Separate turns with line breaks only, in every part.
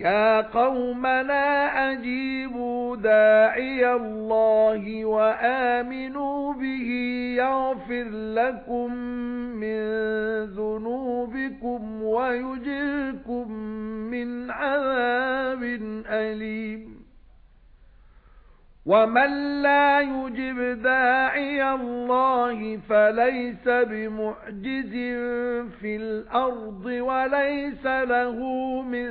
يا قوم لا أجيبوا داعي الله وآمنوا به يغفر لكم من ذنوبكم ويجركم من عذاب أليم ومن لا يجب داعي الله فليس بمعجز في الأرض وليس له من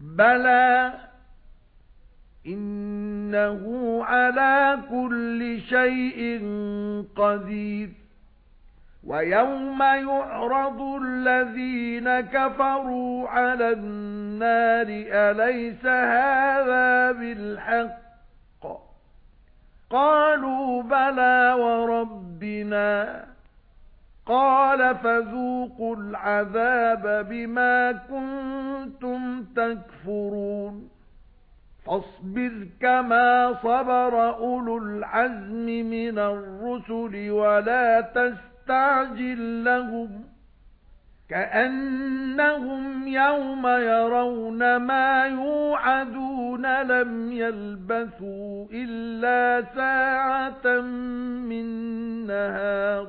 بَلَى إِنَّهُ عَلَى كُلِّ شَيْءٍ قَدِيرٌ وَيَوْمَ يُعْرَضُ الَّذِينَ كَفَرُوا عَلَى النَّارِ أَلَيْسَ هَذَا بِالْحَقِّ قَالَ فَذُوقُوا الْعَذَابَ بِمَا كُنتُمْ تَكْفُرُونَ فَاصْبِرْ كَمَا صَبَرَ أُولُو الْعَزْمِ مِنَ الرُّسُلِ وَلَا تَسْتَعْجِل لَّهُمْ كَأَنَّهُمْ يَوْمَ يَرَوْنَ مَا يُوعَدُونَ لَمْ يَلْبَثُوا إِلَّا سَاعَةً مِّن نَّهَارٍ